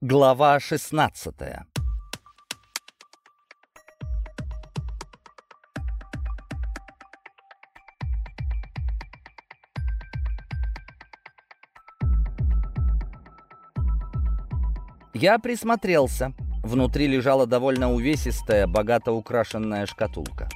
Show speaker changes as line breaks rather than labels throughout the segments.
Глава 16 Я присмотрелся. Внутри лежала довольно увесистая, богато украшенная шкатулка.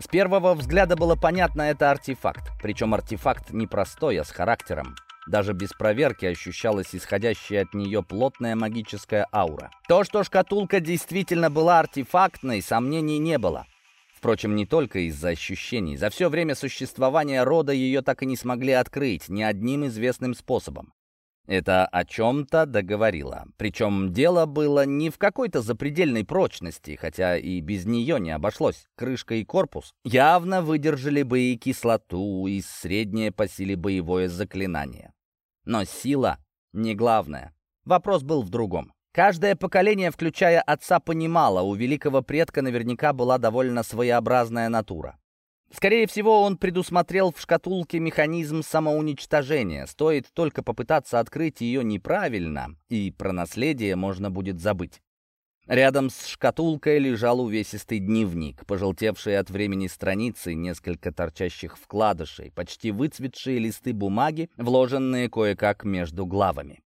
С первого взгляда было понятно, это артефакт. Причем артефакт не простой, а с характером. Даже без проверки ощущалась исходящая от нее плотная магическая аура. То, что шкатулка действительно была артефактной, сомнений не было. Впрочем, не только из-за ощущений. За все время существования рода ее так и не смогли открыть ни одним известным способом. Это о чем-то договорило. Причем дело было не в какой-то запредельной прочности, хотя и без нее не обошлось. Крышка и корпус явно выдержали бы и кислоту, и среднее по силе боевое заклинание. Но сила не главное. Вопрос был в другом. Каждое поколение, включая отца, понимало, у великого предка наверняка была довольно своеобразная натура. Скорее всего, он предусмотрел в шкатулке механизм самоуничтожения. Стоит только попытаться открыть ее неправильно, и про наследие можно будет забыть. Рядом с шкатулкой лежал увесистый дневник, пожелтевшие от времени страницы, несколько торчащих вкладышей, почти выцветшие листы бумаги, вложенные кое-как между главами.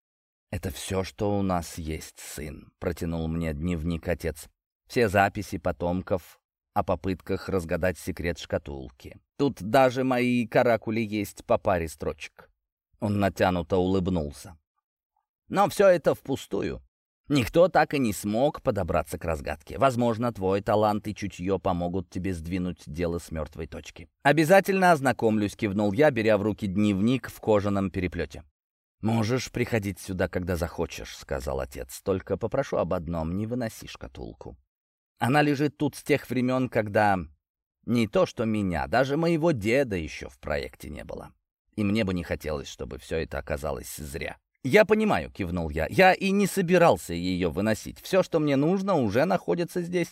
«Это все, что у нас есть, сын», — протянул мне дневник отец. «Все записи потомков о попытках разгадать секрет шкатулки. Тут даже мои каракули есть по паре строчек». Он натянуто улыбнулся. «Но все это впустую. Никто так и не смог подобраться к разгадке. Возможно, твой талант и чутье помогут тебе сдвинуть дело с мертвой точки. «Обязательно ознакомлюсь», — кивнул я, беря в руки дневник в кожаном переплете. «Можешь приходить сюда, когда захочешь», — сказал отец. «Только попрошу об одном, не выноси шкатулку. Она лежит тут с тех времен, когда не то что меня, даже моего деда еще в проекте не было. И мне бы не хотелось, чтобы все это оказалось зря». «Я понимаю», — кивнул я. «Я и не собирался ее выносить. Все, что мне нужно, уже находится здесь».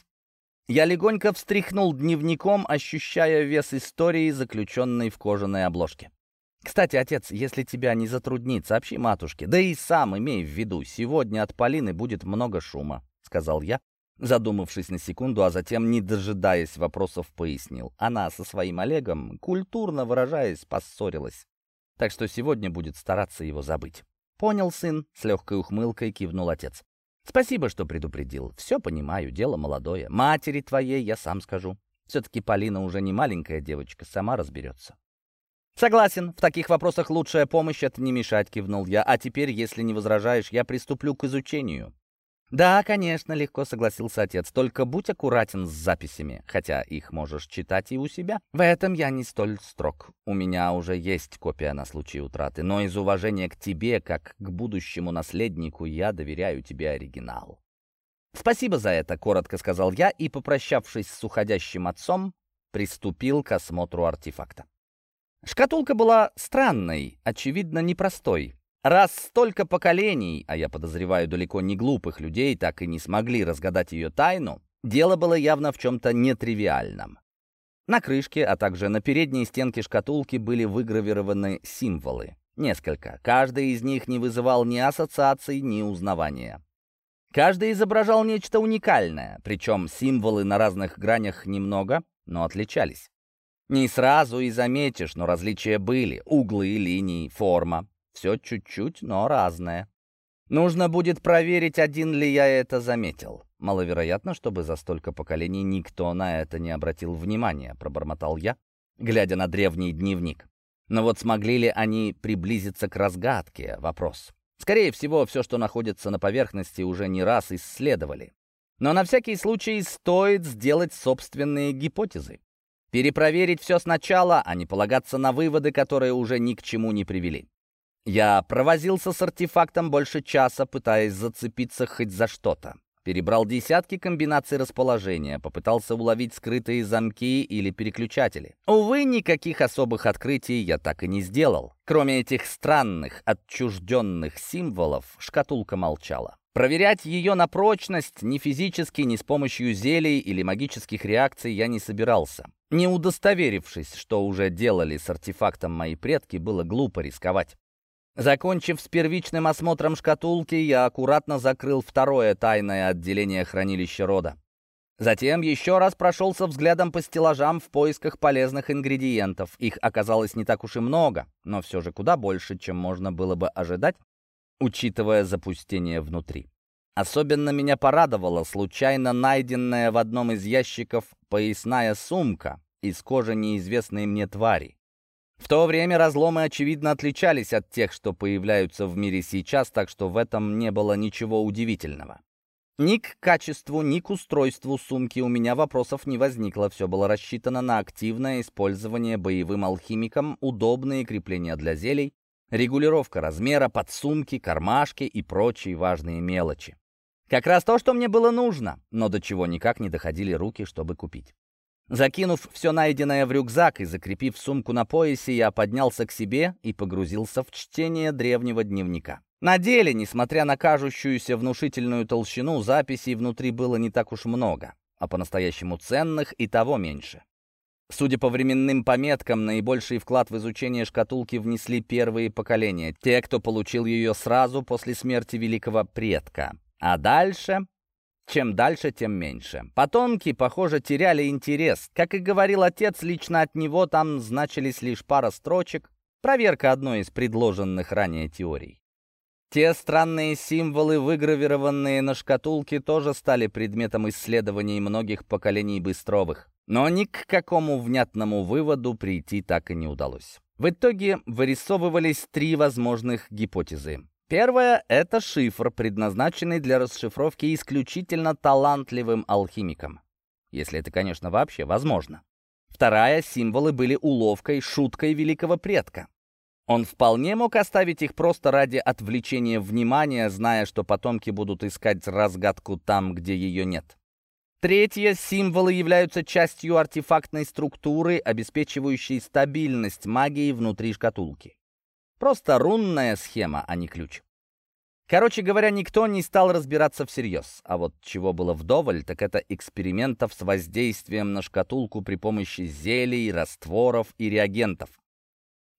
Я легонько встряхнул дневником, ощущая вес истории, заключенной в кожаной обложке. «Кстати, отец, если тебя не затруднит, сообщи матушке. Да и сам имей в виду, сегодня от Полины будет много шума», — сказал я, задумавшись на секунду, а затем, не дожидаясь вопросов, пояснил. Она со своим Олегом, культурно выражаясь, поссорилась. Так что сегодня будет стараться его забыть. «Понял, сын», — с легкой ухмылкой кивнул отец. «Спасибо, что предупредил. Все понимаю, дело молодое. Матери твоей я сам скажу. Все-таки Полина уже не маленькая девочка, сама разберется». «Согласен, в таких вопросах лучшая помощь — это не мешать», — кивнул я. «А теперь, если не возражаешь, я приступлю к изучению. «Да, конечно», — легко согласился отец. «Только будь аккуратен с записями, хотя их можешь читать и у себя. В этом я не столь строг. У меня уже есть копия на случай утраты, но из уважения к тебе, как к будущему наследнику, я доверяю тебе оригинал». «Спасибо за это», — коротко сказал я и, попрощавшись с уходящим отцом, приступил к осмотру артефакта. Шкатулка была странной, очевидно, непростой. Раз столько поколений, а я подозреваю далеко не глупых людей, так и не смогли разгадать ее тайну, дело было явно в чем-то нетривиальном. На крышке, а также на передней стенке шкатулки были выгравированы символы. Несколько. Каждый из них не вызывал ни ассоциаций, ни узнавания. Каждый изображал нечто уникальное, причем символы на разных гранях немного, но отличались. Не сразу и заметишь, но различия были. Углы, линии, форма. Все чуть-чуть, но разное. Нужно будет проверить, один ли я это заметил. Маловероятно, чтобы за столько поколений никто на это не обратил внимания, пробормотал я, глядя на древний дневник. Но вот смогли ли они приблизиться к разгадке? Вопрос. Скорее всего, все, что находится на поверхности, уже не раз исследовали. Но на всякий случай стоит сделать собственные гипотезы. Перепроверить все сначала, а не полагаться на выводы, которые уже ни к чему не привели. Я провозился с артефактом больше часа, пытаясь зацепиться хоть за что-то. Перебрал десятки комбинаций расположения, попытался уловить скрытые замки или переключатели. Увы, никаких особых открытий я так и не сделал. Кроме этих странных, отчужденных символов, шкатулка молчала. Проверять ее на прочность ни физически, ни с помощью зелий или магических реакций я не собирался. Не удостоверившись, что уже делали с артефактом мои предки, было глупо рисковать. Закончив с первичным осмотром шкатулки, я аккуратно закрыл второе тайное отделение хранилища рода. Затем еще раз прошелся взглядом по стеллажам в поисках полезных ингредиентов. Их оказалось не так уж и много, но все же куда больше, чем можно было бы ожидать, учитывая запустение внутри. Особенно меня порадовала случайно найденная в одном из ящиков поясная сумка из кожи неизвестной мне твари. В то время разломы, очевидно, отличались от тех, что появляются в мире сейчас, так что в этом не было ничего удивительного. Ни к качеству, ни к устройству сумки у меня вопросов не возникло. Все было рассчитано на активное использование боевым алхимиком, удобные крепления для зелий, регулировка размера, подсумки, кармашки и прочие важные мелочи. Как раз то, что мне было нужно, но до чего никак не доходили руки, чтобы купить. Закинув все найденное в рюкзак и закрепив сумку на поясе, я поднялся к себе и погрузился в чтение древнего дневника. На деле, несмотря на кажущуюся внушительную толщину, записей внутри было не так уж много, а по-настоящему ценных и того меньше. Судя по временным пометкам, наибольший вклад в изучение шкатулки внесли первые поколения, те, кто получил ее сразу после смерти великого предка. А дальше чем дальше, тем меньше. Потомки, похоже, теряли интерес. Как и говорил отец, лично от него там значились лишь пара строчек, проверка одной из предложенных ранее теорий. Те странные символы, выгравированные на шкатулке, тоже стали предметом исследований многих поколений Быстровых. Но ни к какому внятному выводу прийти так и не удалось. В итоге вырисовывались три возможных гипотезы. Первое — это шифр, предназначенный для расшифровки исключительно талантливым алхимиком. Если это, конечно, вообще возможно. Вторая — символы были уловкой, шуткой великого предка. Он вполне мог оставить их просто ради отвлечения внимания, зная, что потомки будут искать разгадку там, где ее нет. Третье, символы являются частью артефактной структуры, обеспечивающей стабильность магии внутри шкатулки. Просто рунная схема, а не ключ. Короче говоря, никто не стал разбираться всерьез. А вот чего было вдоволь, так это экспериментов с воздействием на шкатулку при помощи зелий, растворов и реагентов.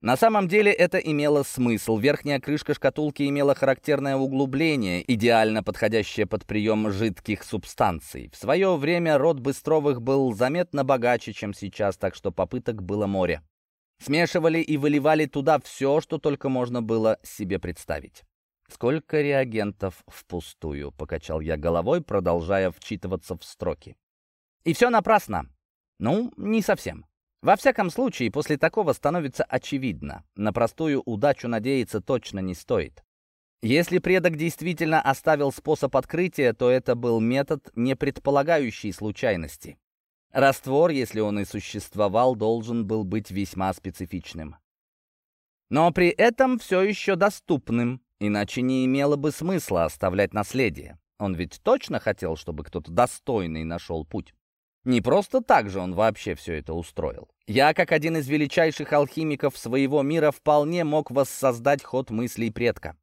На самом деле это имело смысл. Верхняя крышка шкатулки имела характерное углубление, идеально подходящее под прием жидких субстанций. В свое время род Быстровых был заметно богаче, чем сейчас, так что попыток было море. Смешивали и выливали туда все, что только можно было себе представить. «Сколько реагентов впустую?» — покачал я головой, продолжая вчитываться в строки. «И все напрасно?» «Ну, не совсем. Во всяком случае, после такого становится очевидно. На простую удачу надеяться точно не стоит. Если предок действительно оставил способ открытия, то это был метод, не предполагающий случайности. Раствор, если он и существовал, должен был быть весьма специфичным. Но при этом все еще доступным, иначе не имело бы смысла оставлять наследие. Он ведь точно хотел, чтобы кто-то достойный нашел путь. Не просто так же он вообще все это устроил. Я, как один из величайших алхимиков своего мира, вполне мог воссоздать ход мыслей предка.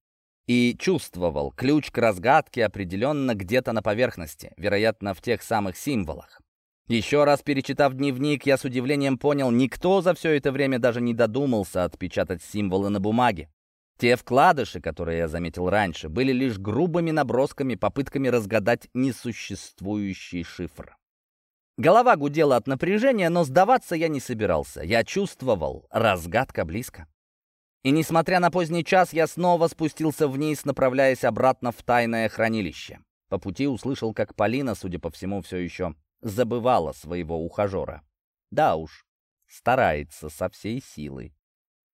И чувствовал, ключ к разгадке определенно где-то на поверхности, вероятно, в тех самых символах. Еще раз перечитав дневник, я с удивлением понял, никто за все это время даже не додумался отпечатать символы на бумаге. Те вкладыши, которые я заметил раньше, были лишь грубыми набросками, попытками разгадать несуществующий шифр. Голова гудела от напряжения, но сдаваться я не собирался. Я чувствовал, разгадка близко. И несмотря на поздний час, я снова спустился вниз, направляясь обратно в тайное хранилище. По пути услышал, как Полина, судя по всему, все еще забывала своего ухажера. Да уж, старается со всей силы.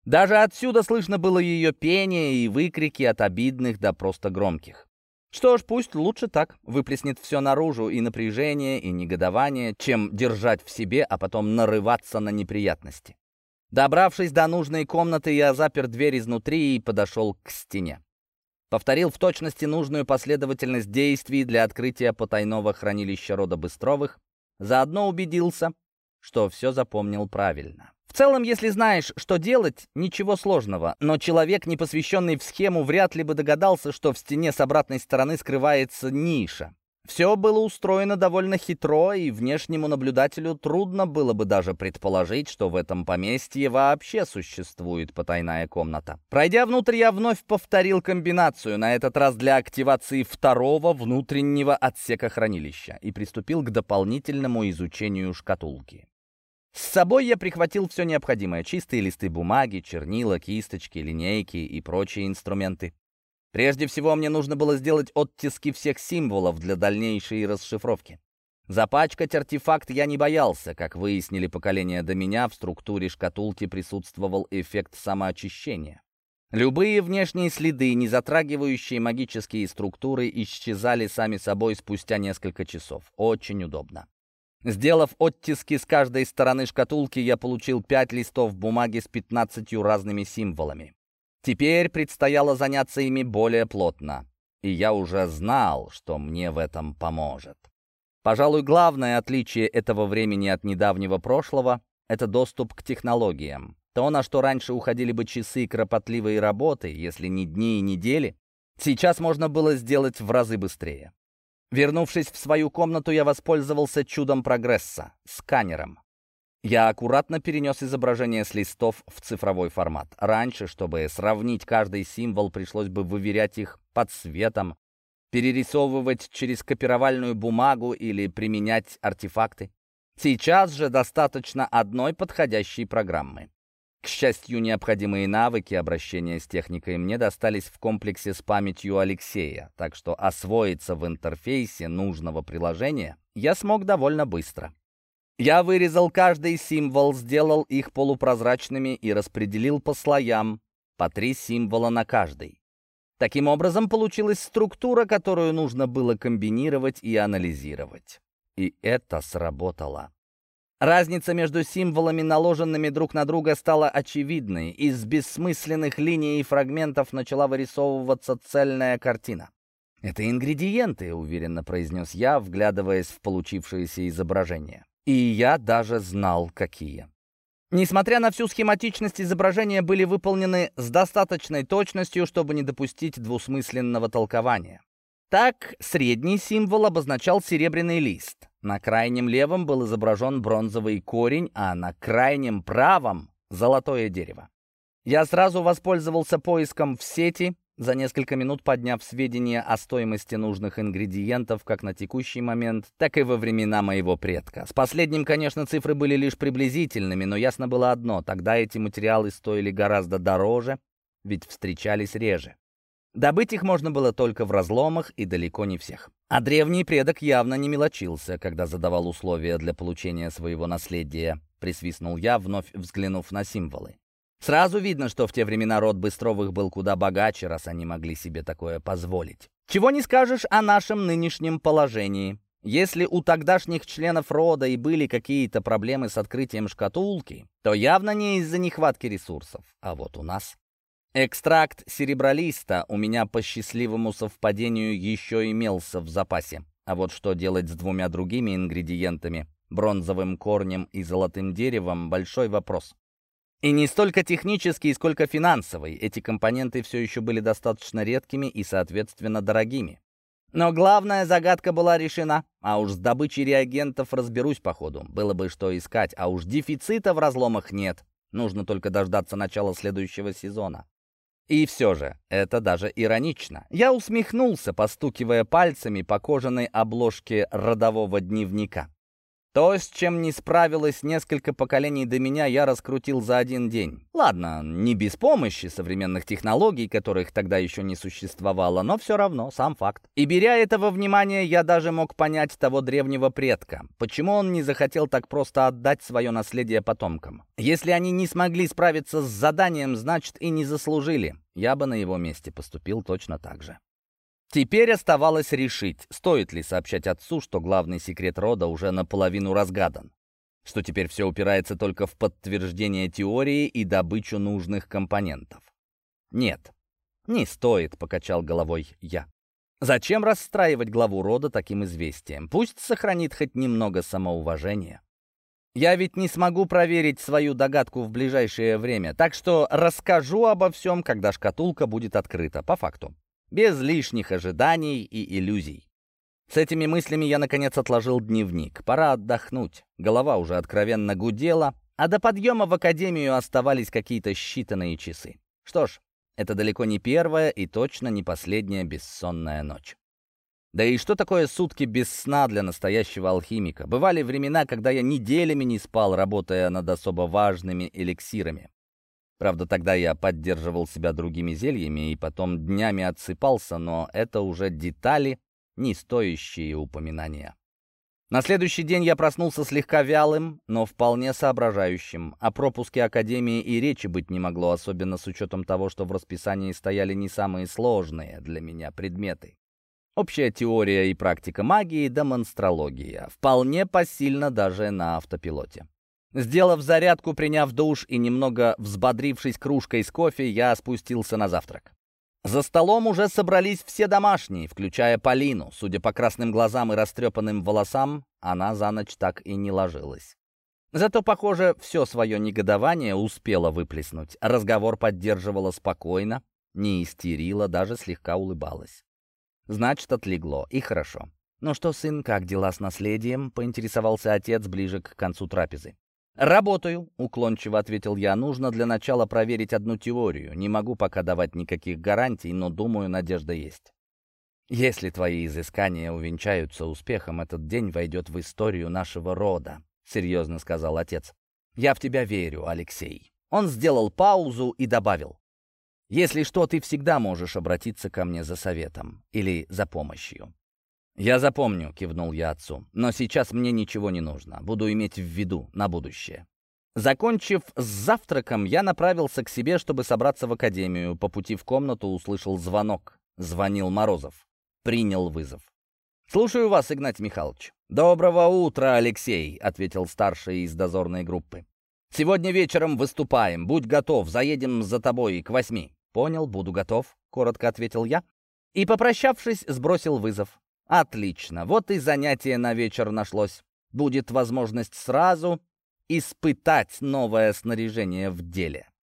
Даже отсюда слышно было ее пение и выкрики от обидных до просто громких. Что ж, пусть лучше так, выплеснет все наружу, и напряжение, и негодование, чем держать в себе, а потом нарываться на неприятности. Добравшись до нужной комнаты, я запер дверь изнутри и подошел к стене. Повторил в точности нужную последовательность действий для открытия потайного хранилища рода Быстровых, заодно убедился, что все запомнил правильно. В целом, если знаешь, что делать, ничего сложного, но человек, не посвященный в схему, вряд ли бы догадался, что в стене с обратной стороны скрывается ниша. Все было устроено довольно хитро, и внешнему наблюдателю трудно было бы даже предположить, что в этом поместье вообще существует потайная комната. Пройдя внутрь, я вновь повторил комбинацию, на этот раз для активации второго внутреннего отсека хранилища, и приступил к дополнительному изучению шкатулки. С собой я прихватил все необходимое — чистые листы бумаги, чернила, кисточки, линейки и прочие инструменты. Прежде всего, мне нужно было сделать оттиски всех символов для дальнейшей расшифровки. Запачкать артефакт я не боялся. Как выяснили поколения до меня, в структуре шкатулки присутствовал эффект самоочищения. Любые внешние следы, не затрагивающие магические структуры, исчезали сами собой спустя несколько часов. Очень удобно. Сделав оттиски с каждой стороны шкатулки, я получил пять листов бумаги с 15 разными символами. Теперь предстояло заняться ими более плотно, и я уже знал, что мне в этом поможет. Пожалуй, главное отличие этого времени от недавнего прошлого — это доступ к технологиям. То, на что раньше уходили бы часы кропотливой работы, если не дни и недели, сейчас можно было сделать в разы быстрее. Вернувшись в свою комнату, я воспользовался чудом прогресса — сканером. Я аккуратно перенес изображение с листов в цифровой формат. Раньше, чтобы сравнить каждый символ, пришлось бы выверять их под цветом, перерисовывать через копировальную бумагу или применять артефакты. Сейчас же достаточно одной подходящей программы. К счастью, необходимые навыки обращения с техникой мне достались в комплексе с памятью Алексея, так что освоиться в интерфейсе нужного приложения я смог довольно быстро. Я вырезал каждый символ, сделал их полупрозрачными и распределил по слоям, по три символа на каждый. Таким образом, получилась структура, которую нужно было комбинировать и анализировать. И это сработало. Разница между символами, наложенными друг на друга, стала очевидной. Из бессмысленных линий и фрагментов начала вырисовываться цельная картина. «Это ингредиенты», — уверенно произнес я, вглядываясь в получившееся изображение. И я даже знал, какие. Несмотря на всю схематичность, изображения были выполнены с достаточной точностью, чтобы не допустить двусмысленного толкования. Так, средний символ обозначал серебряный лист. На крайнем левом был изображен бронзовый корень, а на крайнем правом — золотое дерево. Я сразу воспользовался поиском в сети за несколько минут подняв сведения о стоимости нужных ингредиентов как на текущий момент, так и во времена моего предка. С последним, конечно, цифры были лишь приблизительными, но ясно было одно — тогда эти материалы стоили гораздо дороже, ведь встречались реже. Добыть их можно было только в разломах и далеко не всех. А древний предок явно не мелочился, когда задавал условия для получения своего наследия, присвистнул я, вновь взглянув на символы. Сразу видно, что в те времена род Быстровых был куда богаче, раз они могли себе такое позволить. Чего не скажешь о нашем нынешнем положении. Если у тогдашних членов рода и были какие-то проблемы с открытием шкатулки, то явно не из-за нехватки ресурсов. А вот у нас... Экстракт серебролиста у меня по счастливому совпадению еще имелся в запасе. А вот что делать с двумя другими ингредиентами, бронзовым корнем и золотым деревом, большой вопрос. И не столько технический, сколько финансовый. Эти компоненты все еще были достаточно редкими и, соответственно, дорогими. Но главная загадка была решена, а уж с добычей реагентов разберусь по ходу. Было бы что искать, а уж дефицита в разломах нет. Нужно только дождаться начала следующего сезона. И все же, это даже иронично. Я усмехнулся, постукивая пальцами по кожаной обложке родового дневника. То, с чем не справилось несколько поколений до меня, я раскрутил за один день. Ладно, не без помощи современных технологий, которых тогда еще не существовало, но все равно, сам факт. И беря этого внимания, я даже мог понять того древнего предка. Почему он не захотел так просто отдать свое наследие потомкам? Если они не смогли справиться с заданием, значит и не заслужили. Я бы на его месте поступил точно так же. Теперь оставалось решить, стоит ли сообщать отцу, что главный секрет рода уже наполовину разгадан, что теперь все упирается только в подтверждение теории и добычу нужных компонентов. «Нет, не стоит», — покачал головой я. «Зачем расстраивать главу рода таким известием? Пусть сохранит хоть немного самоуважения». Я ведь не смогу проверить свою догадку в ближайшее время, так что расскажу обо всем, когда шкатулка будет открыта, по факту без лишних ожиданий и иллюзий. С этими мыслями я, наконец, отложил дневник. Пора отдохнуть. Голова уже откровенно гудела, а до подъема в академию оставались какие-то считанные часы. Что ж, это далеко не первая и точно не последняя бессонная ночь. Да и что такое сутки без сна для настоящего алхимика? Бывали времена, когда я неделями не спал, работая над особо важными эликсирами. Правда, тогда я поддерживал себя другими зельями и потом днями отсыпался, но это уже детали, не стоящие упоминания. На следующий день я проснулся слегка вялым, но вполне соображающим. О пропуске Академии и речи быть не могло, особенно с учетом того, что в расписании стояли не самые сложные для меня предметы. Общая теория и практика магии, демонстрология. Вполне посильно даже на автопилоте. Сделав зарядку, приняв душ и немного взбодрившись кружкой с кофе, я спустился на завтрак. За столом уже собрались все домашние, включая Полину. Судя по красным глазам и растрепанным волосам, она за ночь так и не ложилась. Зато, похоже, все свое негодование успела выплеснуть. Разговор поддерживала спокойно, не истерила, даже слегка улыбалась. Значит, отлегло, и хорошо. «Ну что, сын, как дела с наследием?» — поинтересовался отец ближе к концу трапезы. «Работаю», — уклончиво ответил я. «Нужно для начала проверить одну теорию. Не могу пока давать никаких гарантий, но, думаю, надежда есть». «Если твои изыскания увенчаются успехом, этот день войдет в историю нашего рода», — серьезно сказал отец. «Я в тебя верю, Алексей». Он сделал паузу и добавил. «Если что, ты всегда можешь обратиться ко мне за советом или за помощью». «Я запомню», — кивнул я отцу. «Но сейчас мне ничего не нужно. Буду иметь в виду на будущее». Закончив с завтраком, я направился к себе, чтобы собраться в академию. По пути в комнату услышал звонок. Звонил Морозов. Принял вызов. «Слушаю вас, Игнатий Михайлович». «Доброго утра, Алексей», — ответил старший из дозорной группы. «Сегодня вечером выступаем. Будь готов, заедем за тобой к восьми». «Понял, буду готов», — коротко ответил я. И, попрощавшись, сбросил вызов. Отлично, вот и занятие на вечер нашлось. Будет возможность сразу испытать новое снаряжение в деле.